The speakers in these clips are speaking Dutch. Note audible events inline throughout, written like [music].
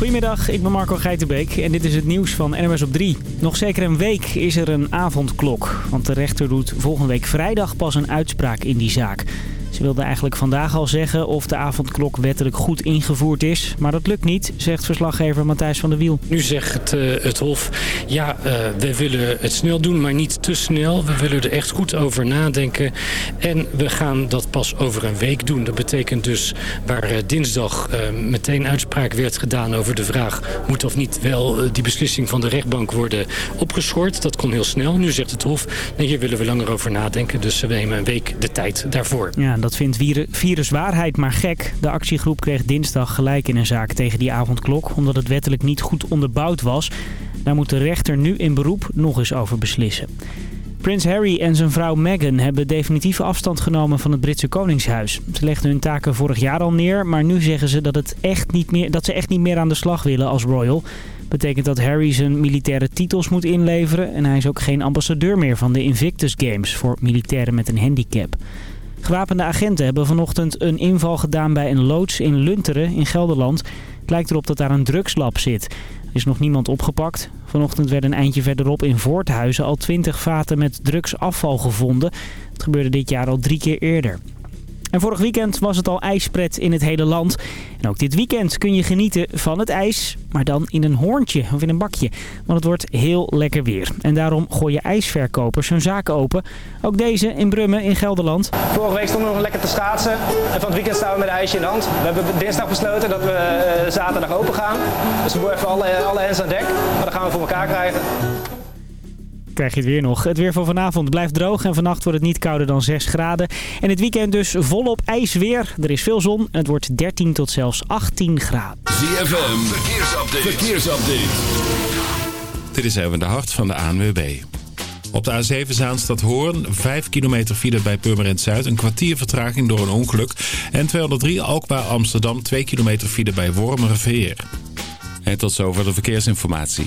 Goedemiddag, ik ben Marco Geitenbeek en dit is het nieuws van NMS op 3. Nog zeker een week is er een avondklok, want de rechter doet volgende week vrijdag pas een uitspraak in die zaak. Ze wilde eigenlijk vandaag al zeggen of de avondklok wettelijk goed ingevoerd is. Maar dat lukt niet, zegt verslaggever Matthijs van der Wiel. Nu zegt het, uh, het Hof, ja, uh, we willen het snel doen, maar niet te snel. We willen er echt goed over nadenken. En we gaan dat pas over een week doen. Dat betekent dus waar uh, dinsdag meteen uitspraak werd gedaan over de vraag... moet of niet wel die beslissing van de rechtbank worden opgeschort. Dat kon heel snel. Nu zegt het Hof, nee, hier willen we langer over nadenken. Dus we nemen een week de tijd daarvoor. Ja, dat vindt viruswaarheid maar gek. De actiegroep kreeg dinsdag gelijk in een zaak tegen die avondklok... omdat het wettelijk niet goed onderbouwd was. Daar moet de rechter nu in beroep nog eens over beslissen. Prins Harry en zijn vrouw Meghan hebben definitieve afstand genomen van het Britse Koningshuis. Ze legden hun taken vorig jaar al neer, maar nu zeggen ze dat, het echt niet meer, dat ze echt niet meer aan de slag willen als royal. Betekent dat Harry zijn militaire titels moet inleveren en hij is ook geen ambassadeur meer van de Invictus Games voor militairen met een handicap. Gewapende agenten hebben vanochtend een inval gedaan bij een loods in Lunteren in Gelderland. Het lijkt erop dat daar een drugslab zit. Er is nog niemand opgepakt. Vanochtend werden een eindje verderop in Voorthuizen al 20 vaten met drugsafval gevonden. Het gebeurde dit jaar al drie keer eerder. En vorig weekend was het al ijspret in het hele land. En ook dit weekend kun je genieten van het ijs, maar dan in een hoorntje of in een bakje. Want het wordt heel lekker weer. En daarom gooien ijsverkopers hun zaken open. Ook deze in Brummen in Gelderland. Vorige week stonden we nog lekker te schaatsen. En van het weekend staan we met een ijsje in de hand. We hebben dinsdag besloten dat we eh, zaterdag open gaan. Dus we moeten even alle, alle hens aan dek. Maar dat gaan we voor elkaar krijgen krijg je het weer nog. Het weer van vanavond blijft droog en vannacht wordt het niet kouder dan 6 graden. En het weekend dus volop ijsweer. Er is veel zon en het wordt 13 tot zelfs 18 graden. ZFM, verkeersupdate. verkeersupdate. Dit is even de hart van de ANWB. Op de A7 Zaanstad Hoorn, 5 kilometer file bij Purmerend Zuid. Een kwartier vertraging door een ongeluk. En 203 Alkmaar Amsterdam, 2 kilometer file bij Wormerveer. En tot zover de verkeersinformatie.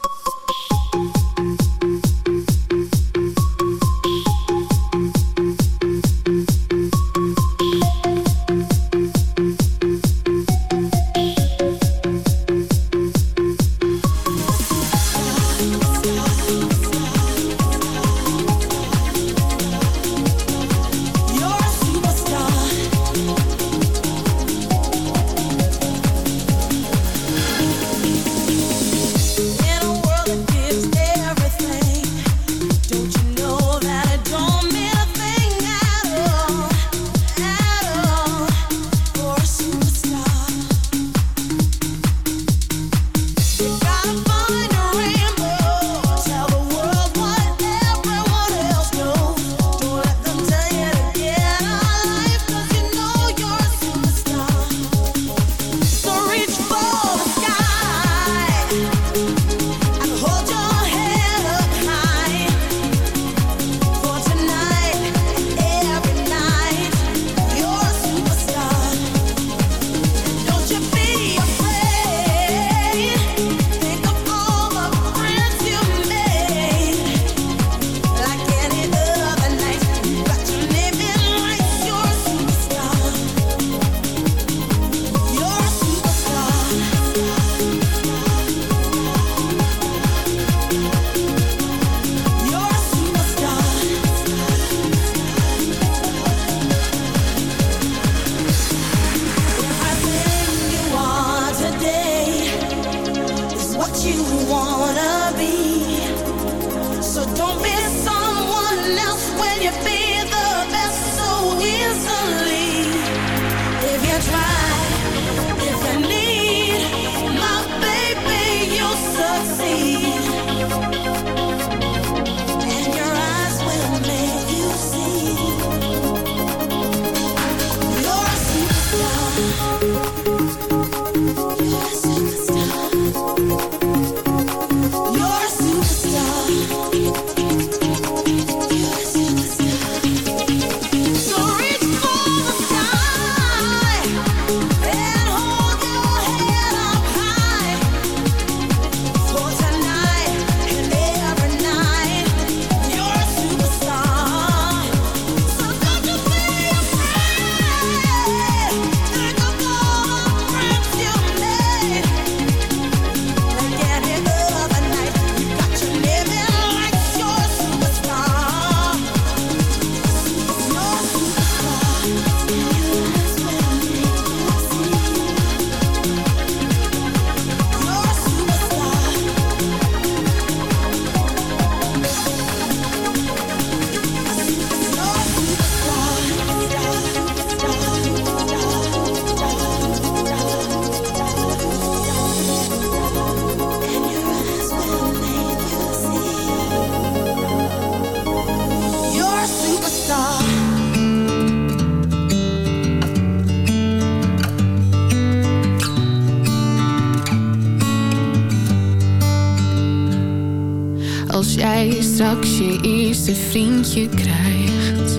Je krijgt.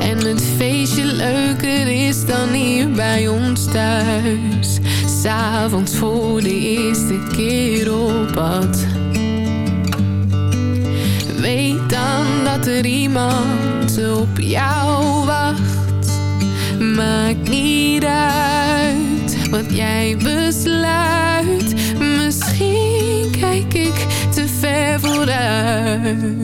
En het feestje leuker is dan hier bij ons thuis. S'avonds voor de eerste keer op pad. Weet dan dat er iemand op jou wacht. Maakt niet uit wat jij besluit. Misschien kijk ik te ver vooruit.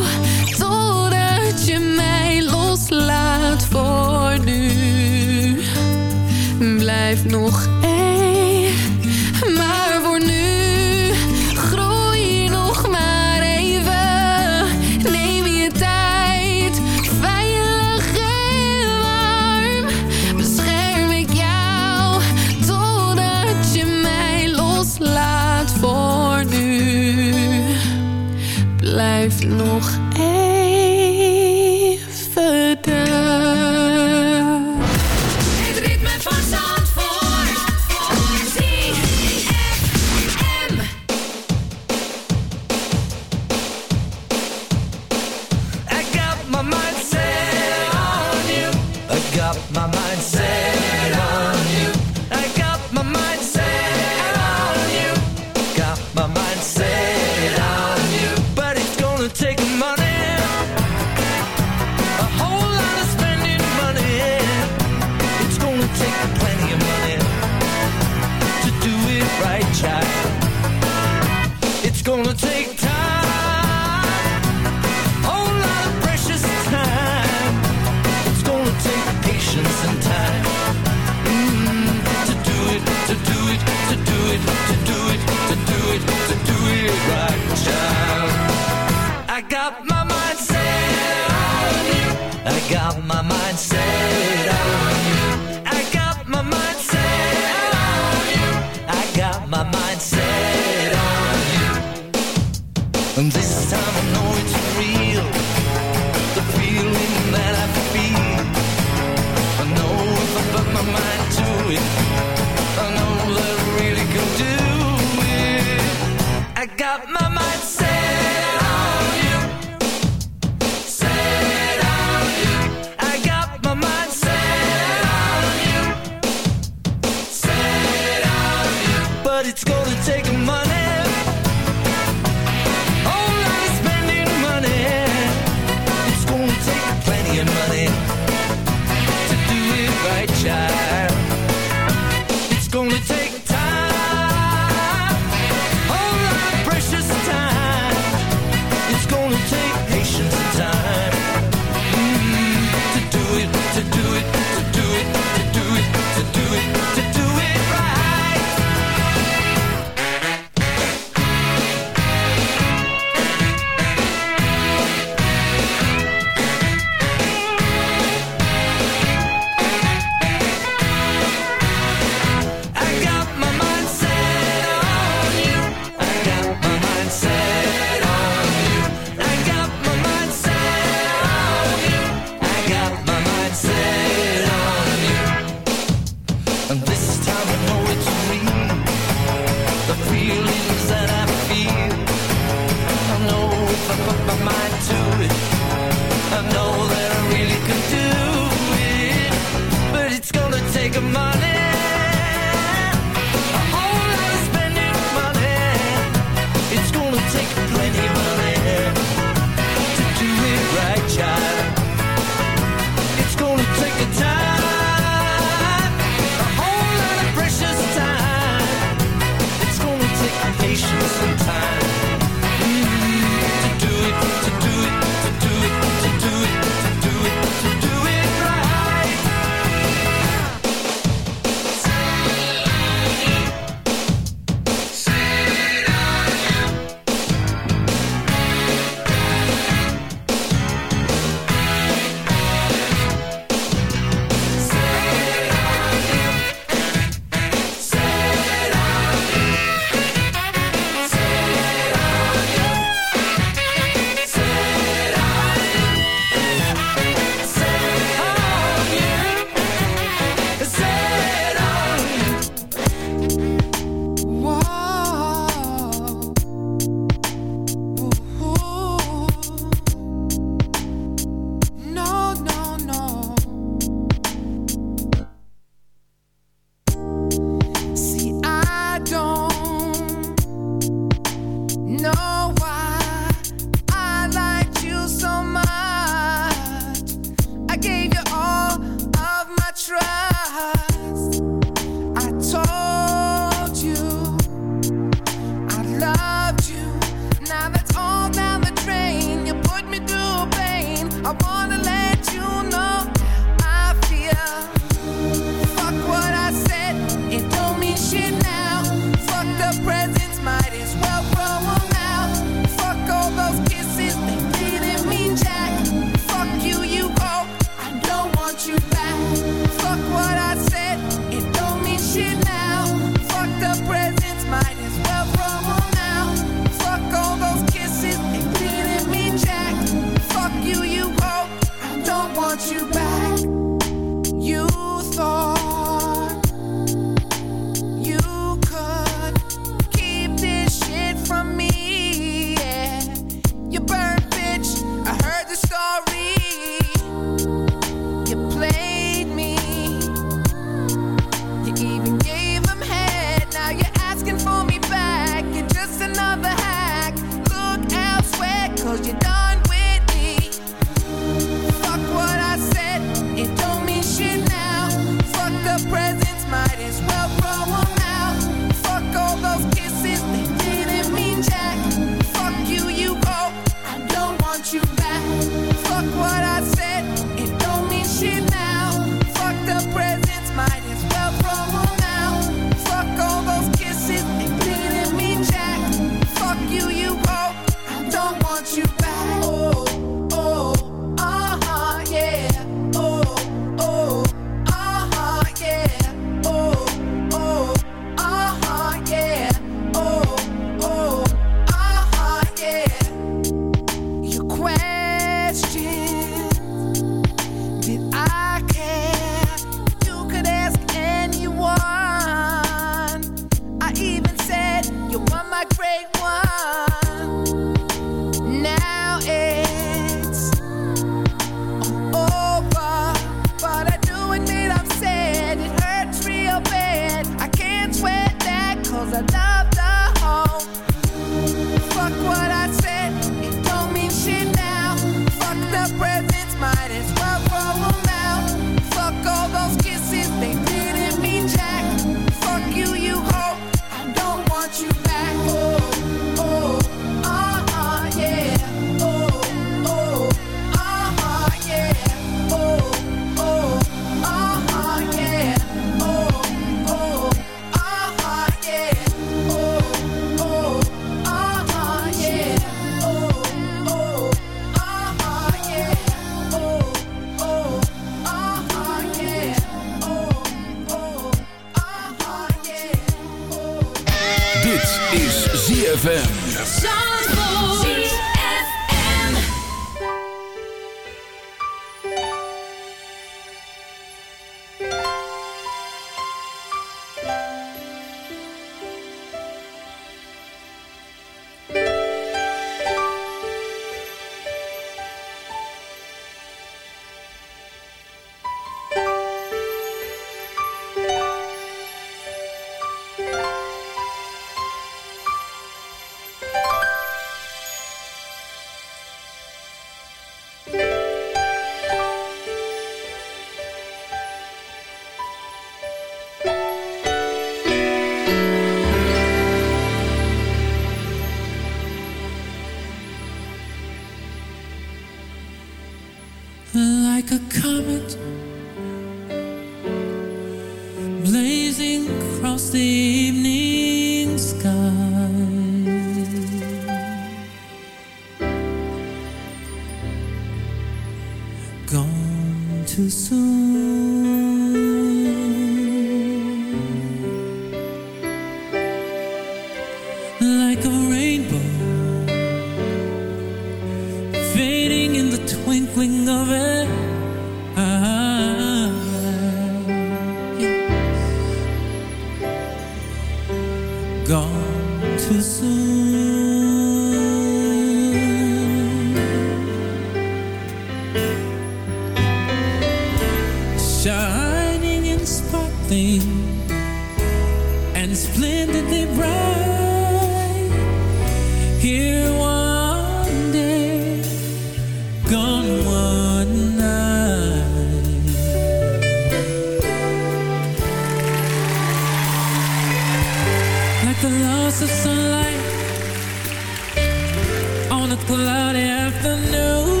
cold afternoon.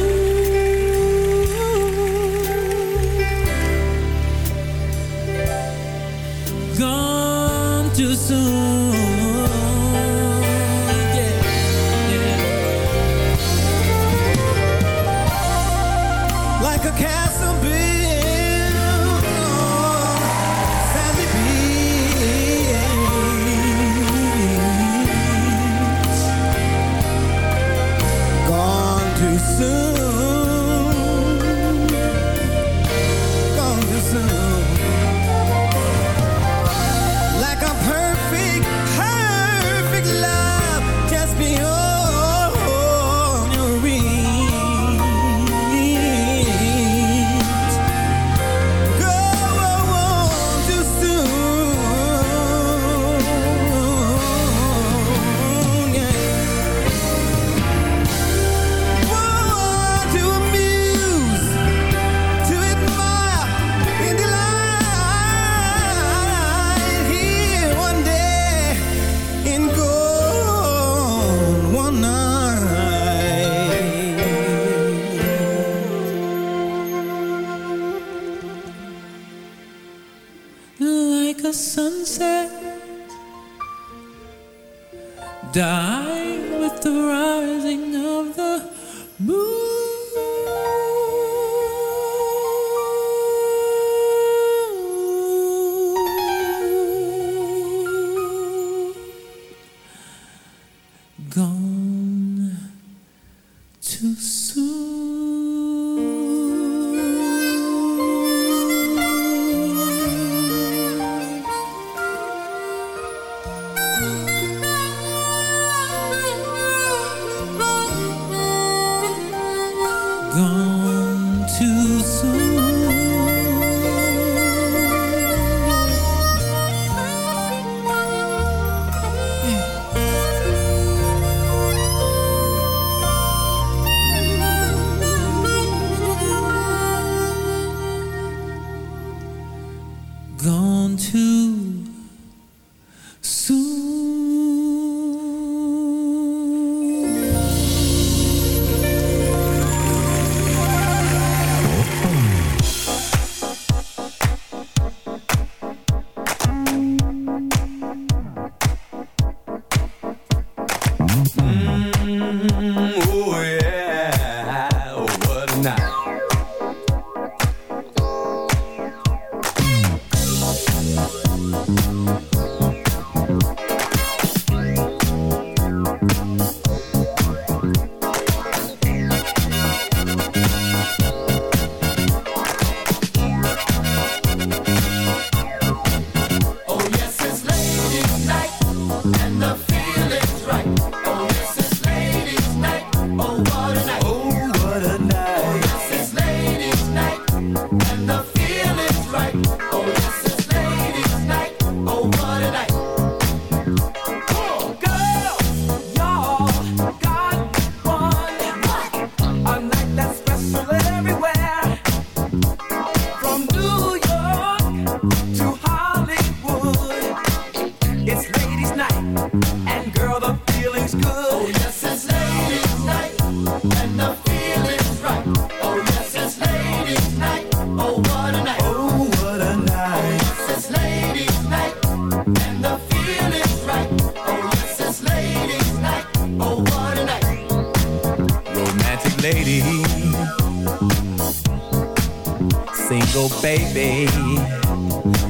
Baby.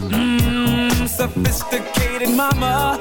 Mmm, sophisticated mama.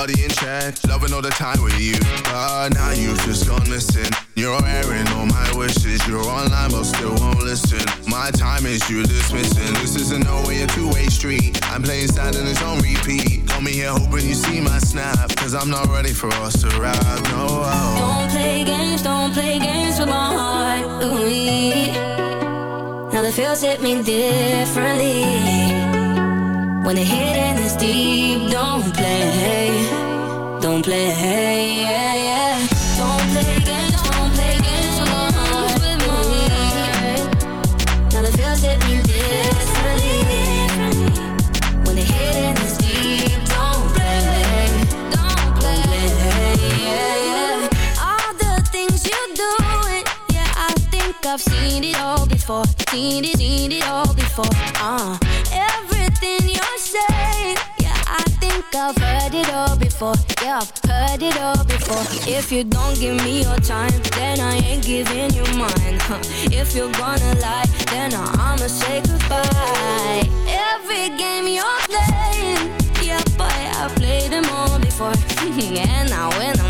Body in check. Loving all the time with you. But now you've just gone missing. You're airing all my wishes. You're online but still won't listen. My time is you dismissing. This isn't no way a two-way street. I'm playing sad and it's on repeat. Call me here hoping you see my snap. Cause I'm not ready for us to ride. No. Don't play games, don't play games with my heart. Ooh, now the feels hit me differently. When the hidden is deep, don't play, don't play. Yeah, yeah. Don't play games, don't play games with. Ooh, now the feels hit me differently. When the hidden is deep, don't play, don't play. Yeah, yeah. All the things you doing, yeah, I think I've seen it all before. Seen it, seen it all before. Uh, before. Yeah, I've heard it all before. If you don't give me your time, then I ain't giving you mine. Huh. If you're gonna lie, then I'ma say goodbye. Every game you're playing, yeah, boy, I've played them all before, [laughs] and I win them all.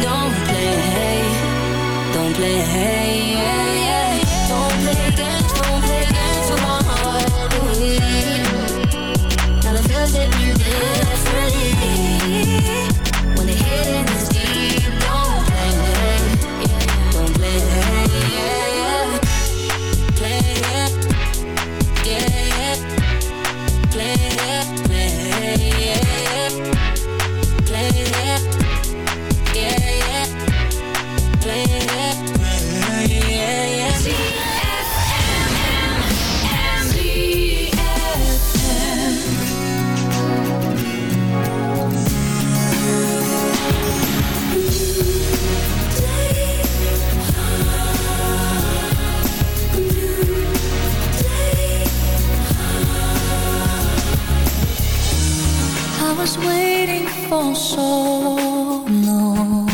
don't play. Was waiting for so long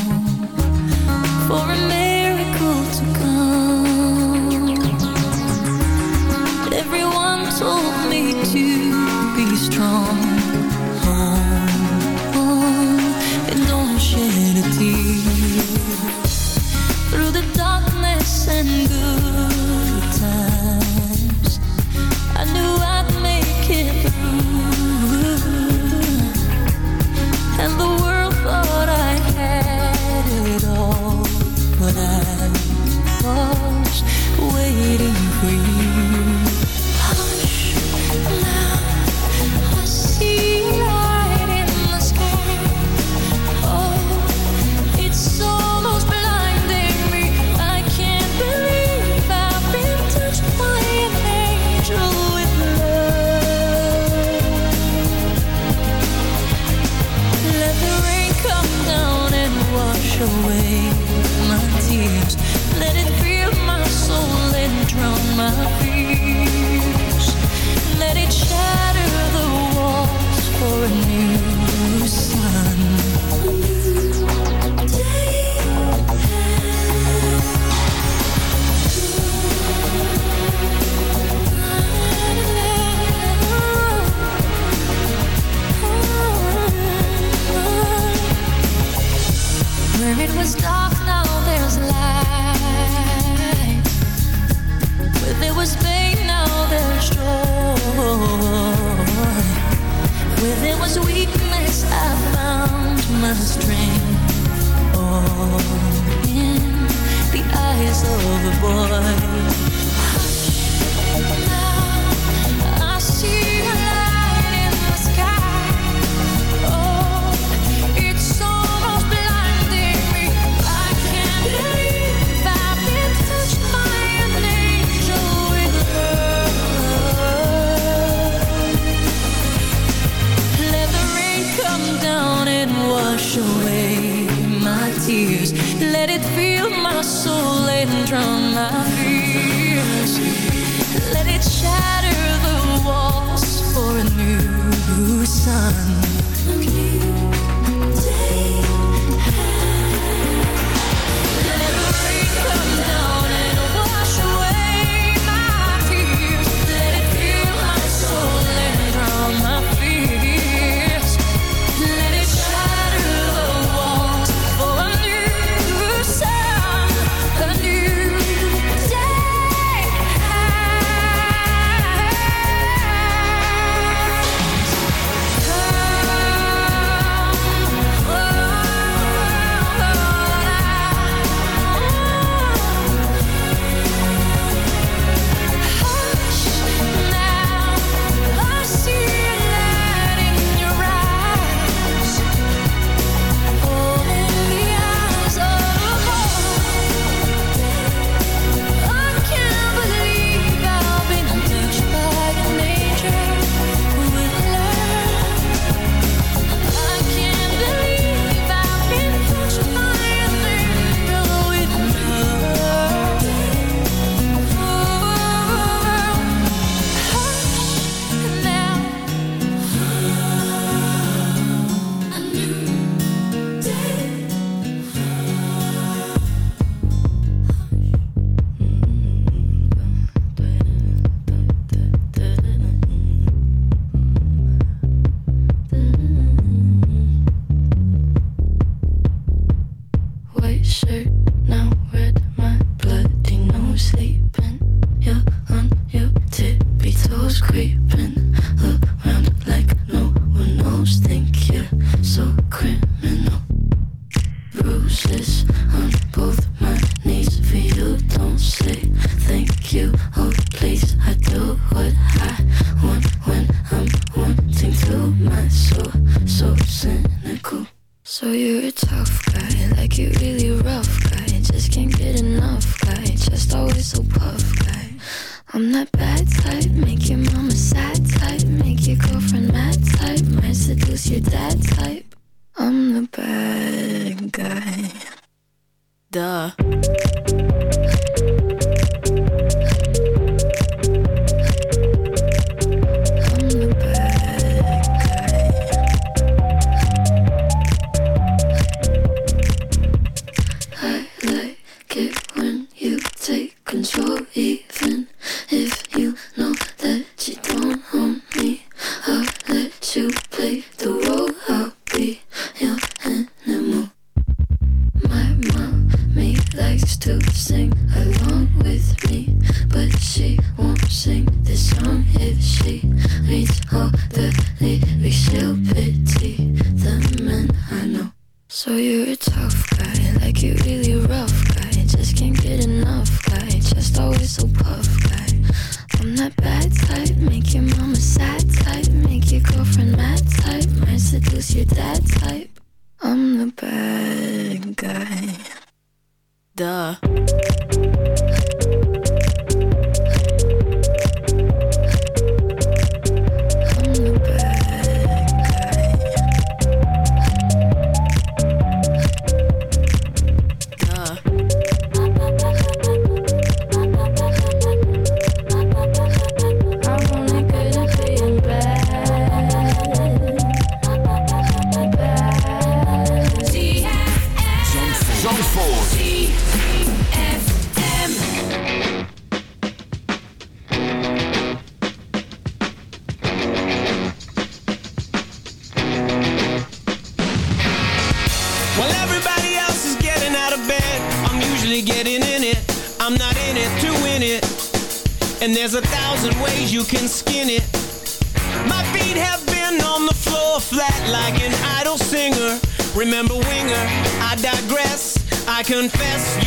so puff guy. I'm that bad type, make your mama sad type, make your girlfriend mad type, might seduce your dad type. I'm the bad guy. Duh. confess.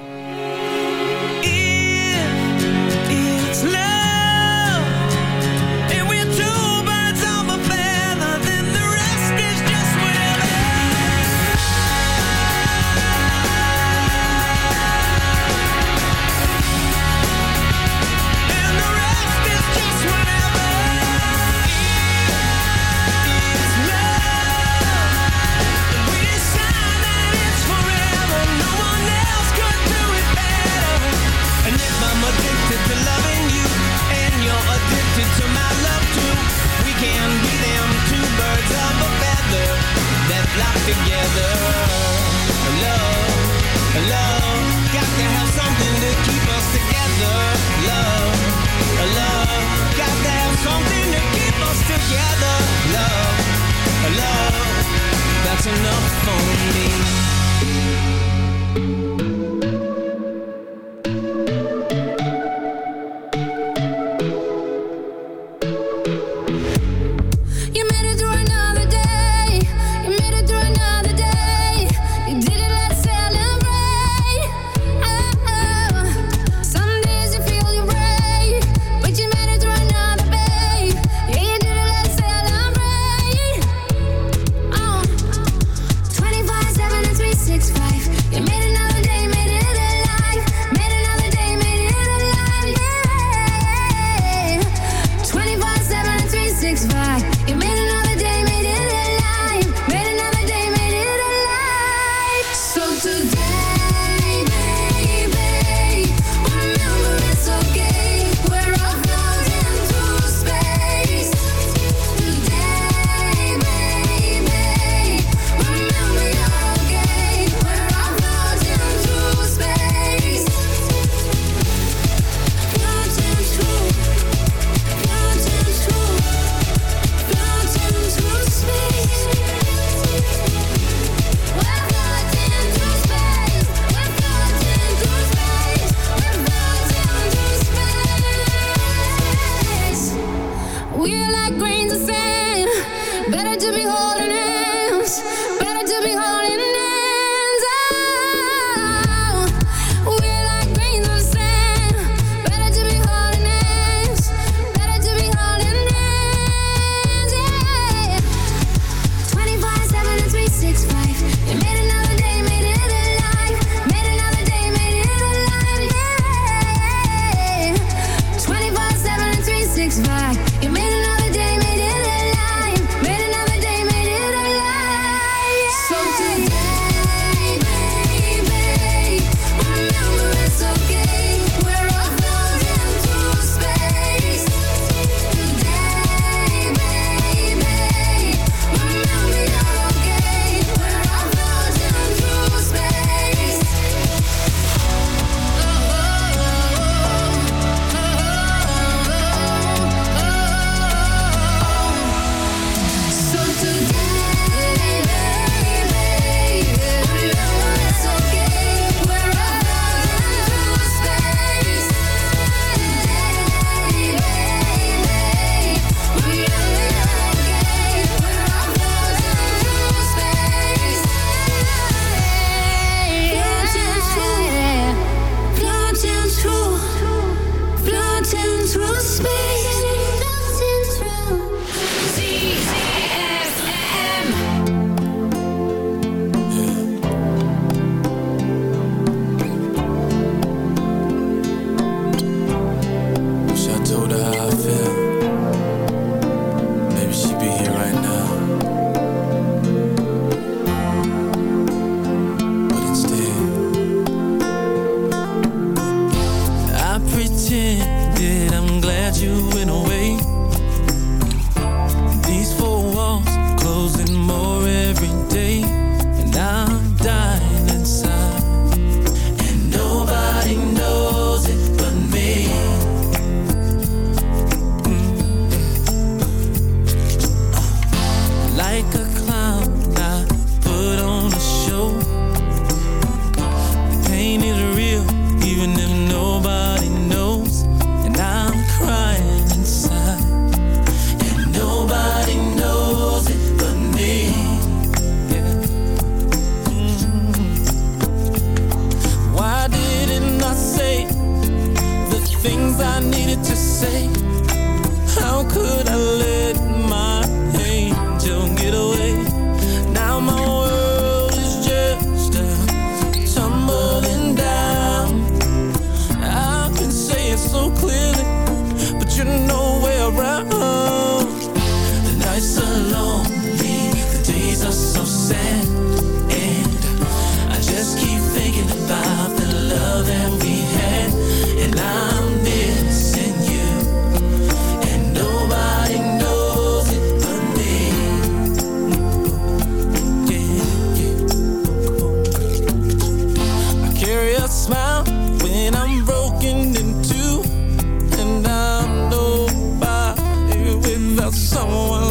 smile when I'm broken in two, and I'm nobody without someone.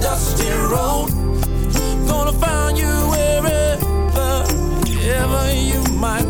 Dusty road. Gonna find you wherever, ever you might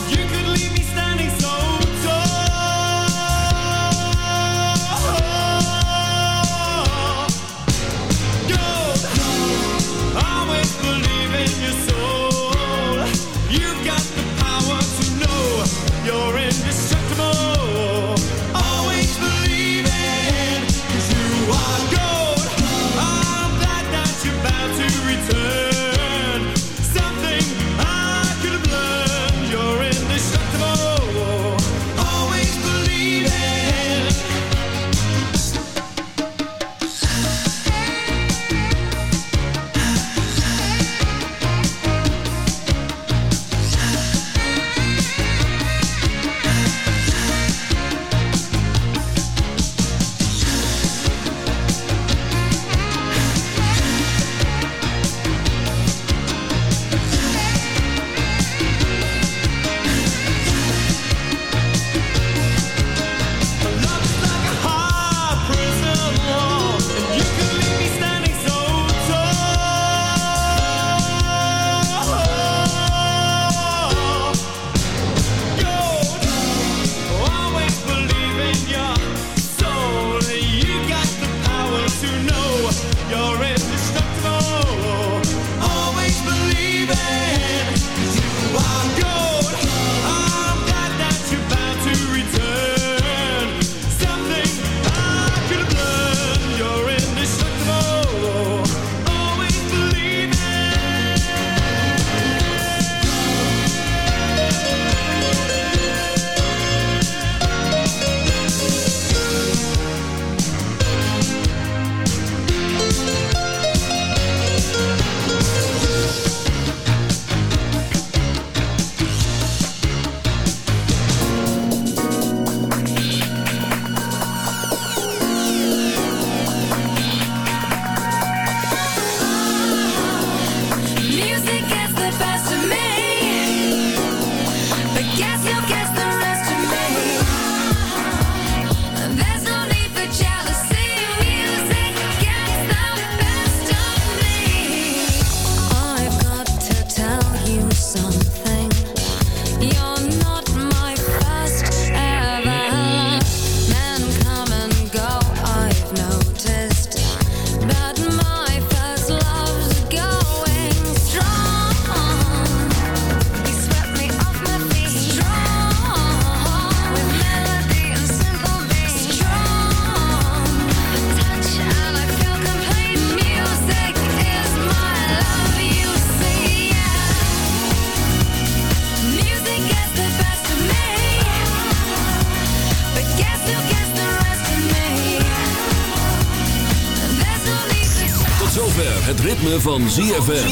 van ZFM.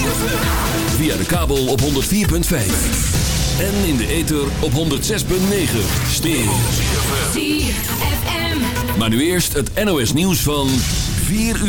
Via de kabel op 104.5. En in de ether op 106.9. Stereo. Maar nu eerst het NOS nieuws van 4 uur.